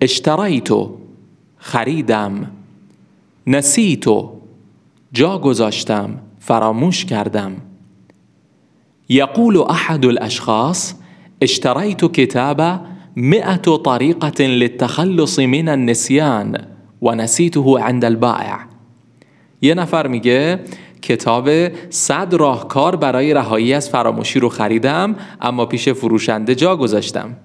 اشتریتو خریدم. نسیتو جا گذاشتم فراموش کردم. یقول احد الاشخاص اشتريت كتاب مئة طريقة للتخلص من النسيان و نسیته عند البائع. یه نفر میگه کتاب صد راهکار برای رهایی از فراموشی رو خریدم اما پیش فروشنده جا گذاشتم.